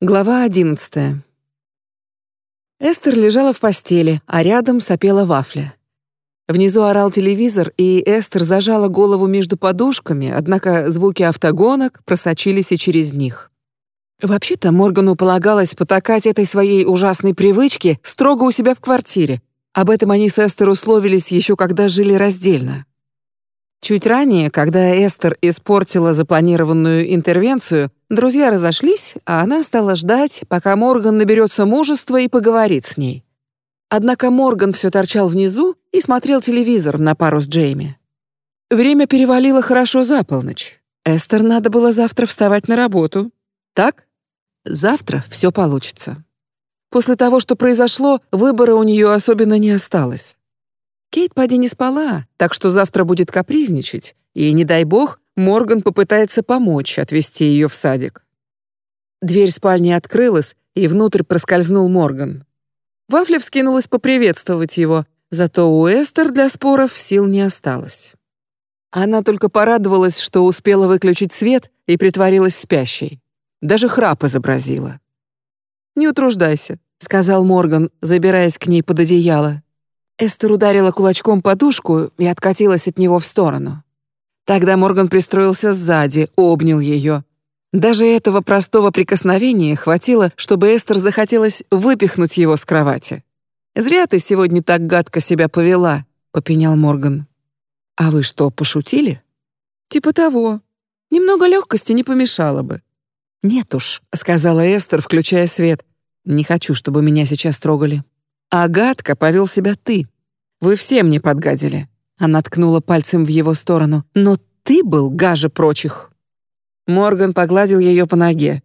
Глава одиннадцатая. Эстер лежала в постели, а рядом сопела вафля. Внизу орал телевизор, и Эстер зажала голову между подушками, однако звуки автогонок просочились и через них. Вообще-то Моргану полагалось потакать этой своей ужасной привычке строго у себя в квартире. Об этом они с Эстер условились еще когда жили раздельно. Чуть ранее, когда Эстер испортила запланированную интервенцию, друзья разошлись, а она стала ждать, пока Морган наберется мужества и поговорит с ней. Однако Морган все торчал внизу и смотрел телевизор на пару с Джейми. Время перевалило хорошо за полночь. Эстер надо было завтра вставать на работу. Так? Завтра все получится. После того, что произошло, выбора у нее особенно не осталось. Кейт поди не спала, так что завтра будет капризничать, и, не дай бог, Морган попытается помочь отвезти ее в садик. Дверь спальни открылась, и внутрь проскользнул Морган. Вафля вскинулась поприветствовать его, зато у Эстер для споров сил не осталось. Она только порадовалась, что успела выключить свет и притворилась спящей. Даже храп изобразила. «Не утруждайся», — сказал Морган, забираясь к ней под одеяло. Эстер ударила кулачком подушку и откатилась от него в сторону. Тогда Морган пристроился сзади, обнял ее. Даже этого простого прикосновения хватило, чтобы Эстер захотелось выпихнуть его с кровати. «Зря ты сегодня так гадко себя повела», — попенял Морган. «А вы что, пошутили?» «Типа того. Немного легкости не помешало бы». «Нет уж», — сказала Эстер, включая свет. «Не хочу, чтобы меня сейчас трогали». А гадко повел себя ты. Вы все мне подгадили. Она ткнула пальцем в его сторону. Но ты был гаже прочих. Морган погладил ее по ноге.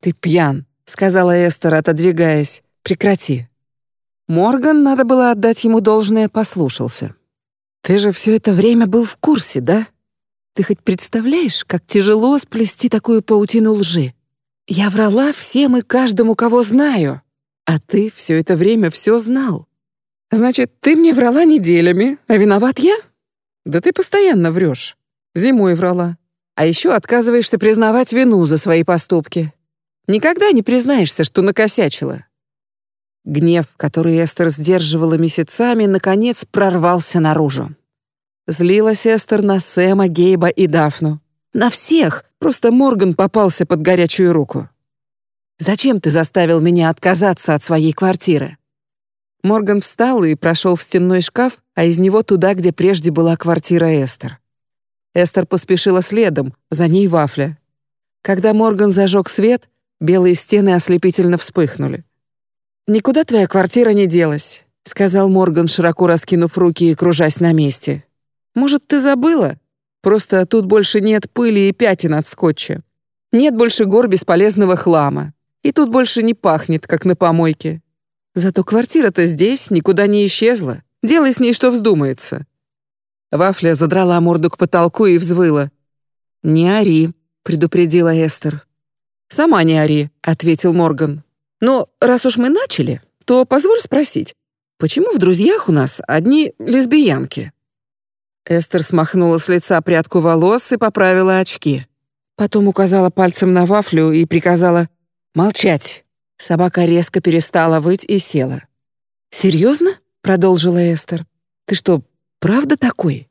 Ты пьян, сказала Эстер, отодвигаясь. Прекрати. Морган, надо было отдать ему должное, послушался. Ты же все это время был в курсе, да? Ты хоть представляешь, как тяжело сплести такую паутину лжи? Я врала всем и каждому, кого знаю. А ты все это время все знал. Значит, ты мне врала неделями, а виноват я? Да ты постоянно врешь. Зимой врала. А еще отказываешься признавать вину за свои поступки. Никогда не признаешься, что накосячила. Гнев, который Эстер сдерживала месяцами, наконец прорвался наружу. Злилась Эстер на Сэма, Гейба и Дафну. На всех, просто Морган попался под горячую руку. Зачем ты заставил меня отказаться от своей квартиры?» Морган встал и прошел в стенной шкаф, а из него туда, где прежде была квартира Эстер. Эстер поспешила следом, за ней вафля. Когда Морган зажег свет, белые стены ослепительно вспыхнули. «Никуда твоя квартира не делась», — сказал Морган, широко раскинув руки и кружась на месте. «Может, ты забыла? Просто тут больше нет пыли и пятен от скотча. Нет больше гор бесполезного хлама. И тут больше не пахнет, как на помойке. Зато квартира-то здесь никуда не исчезла. Делай с ней, что вздумается». Вафля задрала морду к потолку и взвыла. «Не ори», — предупредила Эстер. «Сама не ори», — ответил Морган. «Но раз уж мы начали, то позволь спросить, почему в друзьях у нас одни лесбиянки?» Эстер смахнула с лица прядку волос и поправила очки. Потом указала пальцем на вафлю и приказала «Молчать!» Собака резко перестала выть и села. «Серьезно?» — продолжила Эстер. «Ты что, правда такой?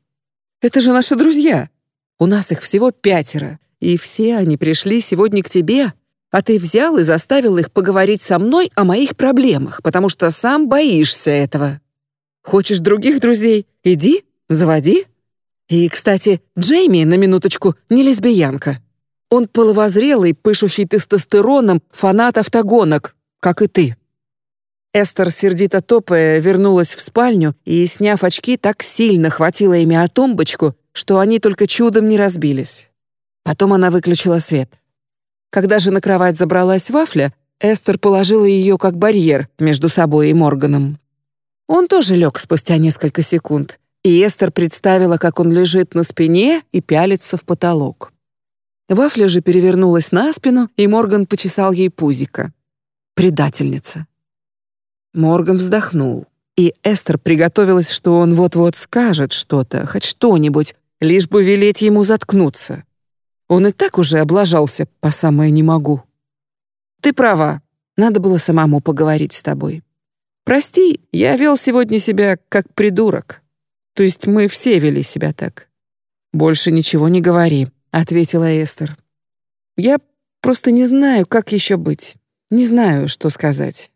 Это же наши друзья. У нас их всего пятеро, и все они пришли сегодня к тебе, а ты взял и заставил их поговорить со мной о моих проблемах, потому что сам боишься этого. Хочешь других друзей? Иди, заводи. И, кстати, Джейми, на минуточку, не лесбиянка. Он половозрелый, пышущий тестостероном фанат автогонок, как и ты. Эстер, сердито топая, вернулась в спальню и, сняв очки, так сильно хватила ими о тумбочку, что они только чудом не разбились. Потом она выключила свет. Когда же на кровать забралась вафля, Эстер положила ее как барьер между собой и Морганом. Он тоже лег спустя несколько секунд, и Эстер представила, как он лежит на спине и пялится в потолок. Вафля же перевернулась на спину, и Морган почесал ей пузико. Предательница. Морган вздохнул, и Эстер приготовилась, что он вот-вот скажет что-то, хоть что-нибудь, лишь бы велеть ему заткнуться. Он и так уже облажался по самое не могу. ты права. Надо было самому поговорить с тобой. Прости, я вел сегодня себя как придурок. То есть мы все вели себя так. Больше ничего не говори, ответила Эстер. Я просто не знаю, как еще быть. Не знаю, что сказать.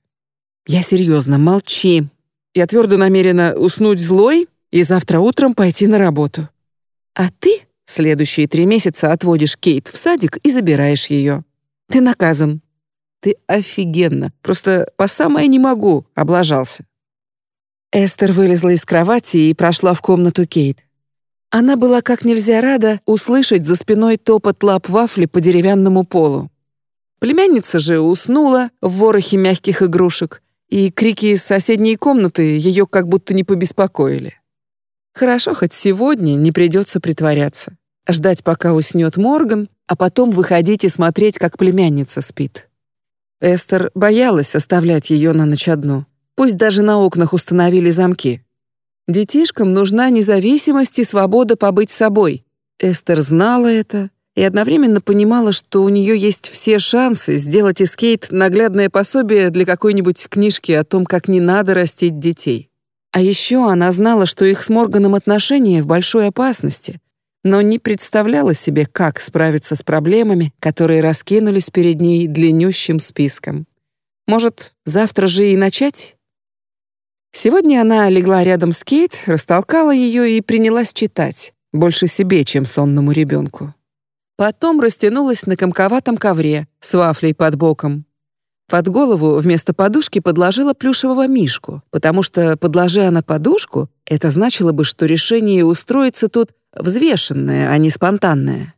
Я серьезно, молчи. Я твердо намерена уснуть злой и завтра утром пойти на работу. А ты следующие три месяца отводишь Кейт в садик и забираешь ее. Ты наказан. Ты офигенно. Просто по самое не могу, облажался. Эстер вылезла из кровати и прошла в комнату Кейт. Она была как нельзя рада услышать за спиной топот лап вафли по деревянному полу. Племянница же уснула в ворохе мягких игрушек, и крики из соседней комнаты ее как будто не побеспокоили. Хорошо, хоть сегодня не придется притворяться. Ждать, пока уснет Морган, а потом выходить и смотреть, как племянница спит. Эстер боялась оставлять ее на ночь одну. Пусть даже на окнах установили замки. Детишкам нужна независимость и свобода побыть собой. Эстер знала это и одновременно понимала, что у нее есть все шансы сделать из Кейт наглядное пособие для какой-нибудь книжки о том, как не надо растить детей. А еще она знала, что их с Морганом отношения в большой опасности, но не представляла себе, как справиться с проблемами, которые раскинулись перед ней длиннющим списком. Может, завтра же и начать? Сегодня она легла рядом с Кейт, растолкала ее и принялась читать, больше себе, чем сонному ребенку. Потом растянулась на комковатом ковре с вафлей под боком. Под голову вместо подушки подложила плюшевого мишку, потому что, подложи она подушку, это значило бы, что решение устроиться тут взвешенное, а не спонтанное.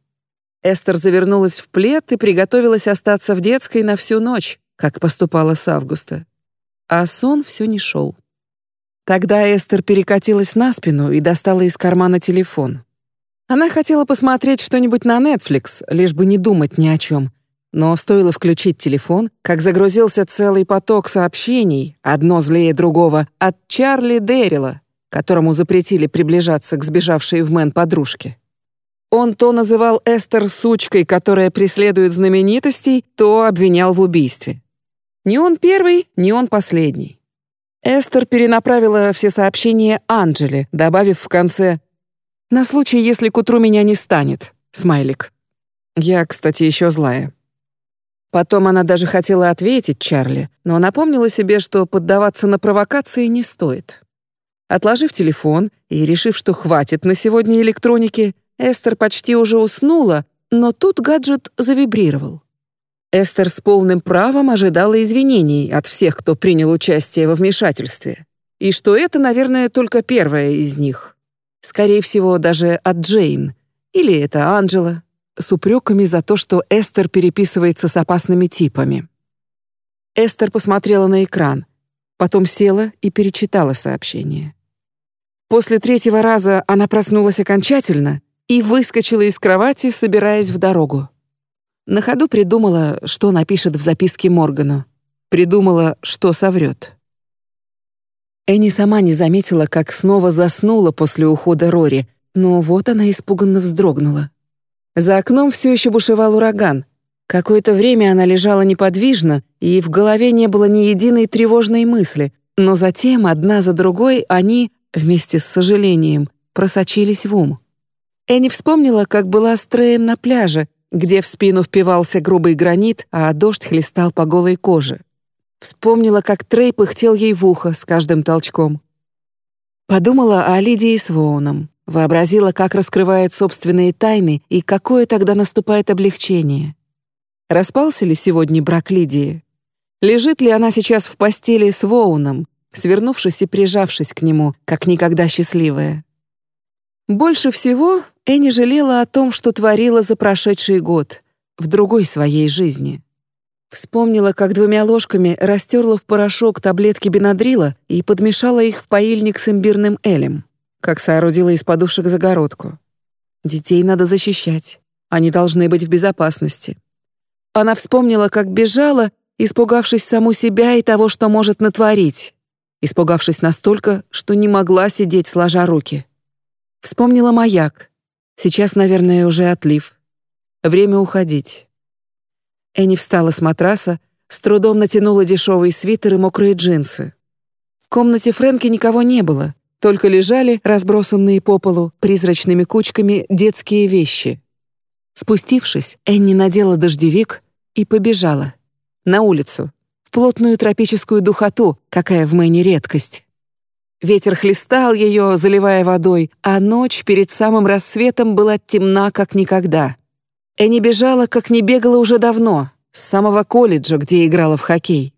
Эстер завернулась в плед и приготовилась остаться в детской на всю ночь, как поступала с августа. А сон все не шел. Тогда Эстер перекатилась на спину и достала из кармана телефон. Она хотела посмотреть что-нибудь на Netflix, лишь бы не думать ни о чем. Но стоило включить телефон, как загрузился целый поток сообщений, одно злее другого, от Чарли Дэрила, которому запретили приближаться к сбежавшей в Мэн подружке. Он то называл Эстер сучкой, которая преследует знаменитостей, то обвинял в убийстве. Не он первый, не он последний. Эстер перенаправила все сообщения Анджеле, добавив в конце на случай, если к утру меня не станет. Смайлик. Я, кстати, еще злая. Потом она даже хотела ответить Чарли, но напомнила себе, что поддаваться на провокации не стоит. Отложив телефон и решив, что хватит на сегодня электроники, Эстер почти уже уснула, но тут гаджет завибрировал. Эстер с полным правом ожидала извинений от всех, кто принял участие во вмешательстве. И что это, наверное, только первое из них. Скорее всего, даже от Джейн. Или это Анджела. С упреками за то, что Эстер переписывается с опасными типами. Эстер посмотрела на экран. Потом села и перечитала сообщение. После третьего раза она проснулась окончательно и выскочила из кровати, собираясь в дорогу. На ходу придумала, что напишет в записке Моргану. Придумала, что соврет. Энни сама не заметила, как снова заснула после ухода Рори, но вот она испуганно вздрогнула. За окном все еще бушевал ураган. Какое-то время она лежала неподвижно, и в голове не было ни единой тревожной мысли, но затем, одна за другой, они, вместе с сожалением, просочились в ум. Энни вспомнила, как была с Треем на пляже, где в спину впивался грубый гранит, а дождь хлестал по голой коже. Вспомнила, как Трей пыхтел ей в ухо с каждым толчком. Подумала о Лидии с Воуном, вообразила, как раскрывает собственные тайны и какое тогда наступает облегчение. Распался ли сегодня брак Лидии? Лежит ли она сейчас в постели с Воуном, свернувшись и прижавшись к нему, как никогда счастливая? Больше всего Энни жалела о том, что творила за прошедший год, в другой своей жизни. Вспомнила, как двумя ложками растерла в порошок таблетки бенадрила и подмешала их в поильник с имбирным элем, как соорудила из подушек загородку. Детей надо защищать. Они должны быть в безопасности. Она вспомнила, как бежала, испугавшись саму себя и того, что может натворить. Испугавшись настолько, что не могла сидеть сложа руки. Вспомнила маяк. Сейчас, наверное, уже отлив. Время уходить. Энни встала с матраса, С трудом натянула дешевый свитер и мокрые джинсы. В комнате Фрэнки никого не было, только лежали, разбросанные по полу, призрачными кучками детские вещи. Спустившись, Энни надела дождевик и побежала. На улицу, в плотную тропическую духоту, какая в Мэне редкость. Ветер хлестал ее, заливая водой, а ночь перед самым рассветом была темна, как никогда. Энни бежала, как не бегала уже давно, с самого колледжа, где играла в хоккей.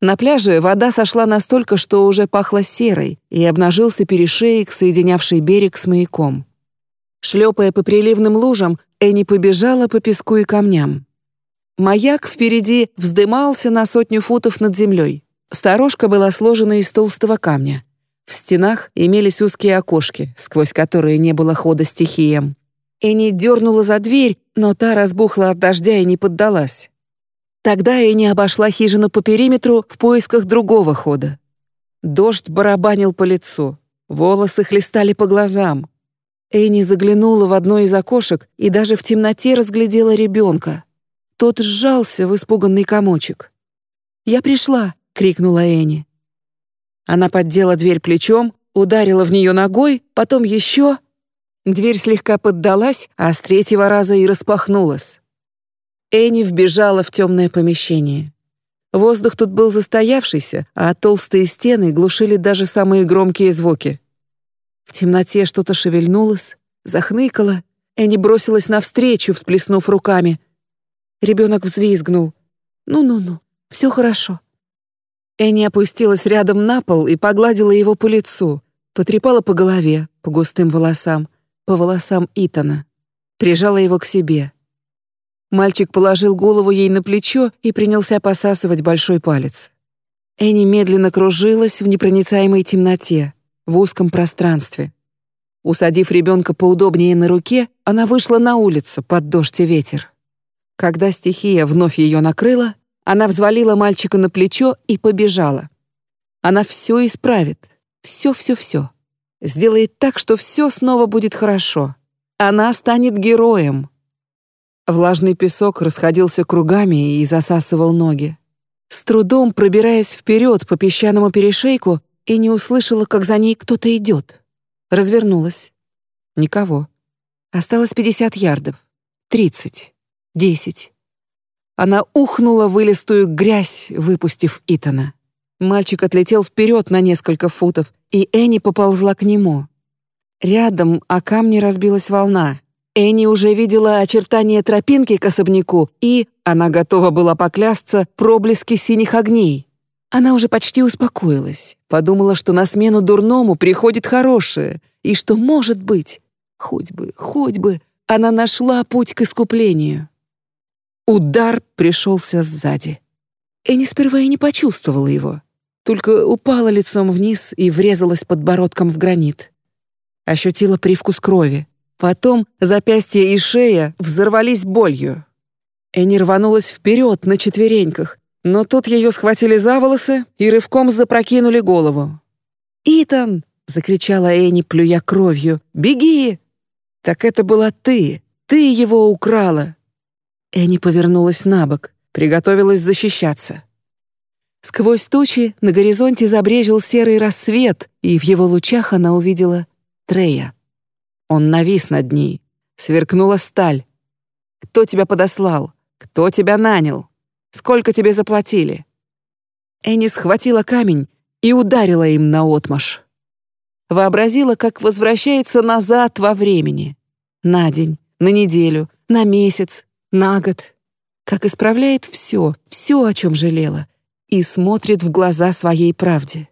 На пляже вода сошла настолько, что уже пахло серой, и обнажился перешеек, соединявший берег с маяком. Шлепая по приливным лужам, Энни побежала по песку и камням. Маяк впереди вздымался на сотню футов над землей. Сторожка была сложена из толстого камня. В стенах имелись узкие окошки, сквозь которые не было хода стихиям. Энни дернула за дверь, но та разбухла от дождя и не поддалась. Тогда Энни обошла хижину по периметру в поисках другого хода. Дождь барабанил по лицу, волосы хлестали по глазам. Энни заглянула в одно из окошек и даже в темноте разглядела ребенка. Тот сжался в испуганный комочек. «Я пришла!» — крикнула Энни. Она поддела дверь плечом, ударила в нее ногой, потом еще. Дверь слегка поддалась, а с третьего раза и распахнулась. Энни вбежала в темное помещение. Воздух тут был застоявшийся, а толстые стены глушили даже самые громкие звуки. В темноте что-то шевельнулось, захныкало. Энни бросилась навстречу, всплеснув руками. Ребенок взвизгнул. «Ну-ну-ну, все хорошо. Энни опустилась рядом на пол и погладила его по лицу, потрепала по голове, по густым волосам, по волосам Итана. Прижала его к себе. Мальчик положил голову ей на плечо и принялся посасывать большой палец. Энни медленно кружилась в непроницаемой темноте, в узком пространстве. Усадив ребенка поудобнее на руке, она вышла на улицу под дождь и ветер. Когда стихия вновь ее накрыла, она взвалила мальчика на плечо и побежала. Она все исправит. Все-все-все. Сделает так, что все снова будет хорошо. Она станет героем. Влажный песок расходился кругами и засасывал ноги. С трудом пробираясь вперед по песчаному перешейку, и не услышала, как за ней кто-то идет. Развернулась. Никого. Осталось 50 ярдов. 30. 10. Она ухнула в вылистую грязь, выпустив Итана. Мальчик отлетел вперед на несколько футов, и Энни поползла к нему. Рядом о камни разбилась волна. Энни уже видела очертания тропинки к особняку, и, она готова была поклясться, проблески синих огней. Она уже почти успокоилась, подумала, что на смену дурному приходит хорошее, и что, может быть, хоть бы, хоть бы, она нашла путь к искуплению. Удар пришелся сзади. Энни сперва и не почувствовала его, только упала лицом вниз и врезалась подбородком в гранит. Ощутила привкус крови. Потом запястье и шея взорвались болью. Энни рванулась вперед на четвереньках, но тут ее схватили за волосы и рывком запрокинули голову. «Итан!» — закричала Энни, плюя кровью. «Беги!» «Так это была ты! Ты его украла!» Энни повернулась на бок, приготовилась защищаться. Сквозь тучи на горизонте забрежил серый рассвет, и в его лучах она увидела Трея. Он навис над ней. Сверкнула сталь. «Кто тебя подослал? Кто тебя нанял? Сколько тебе заплатили?» Энни схватила камень и ударила им наотмашь. Вообразила, как возвращается назад во времени. На день, на неделю, на месяц, на год, как исправляет все, все, о чем жалела, и смотрит в глаза своей правде.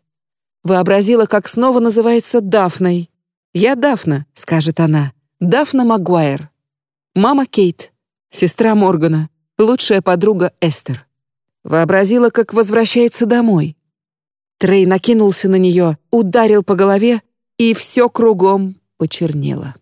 Вообразила, как снова называется Дафной. «Я Дафна», — скажет она, — «Дафна Магуайр». Мама Кейт, сестра Моргана, лучшая подруга Эстер. Вообразила, как возвращается домой. Трей накинулся на нее, ударил по голове, и все кругом почернело.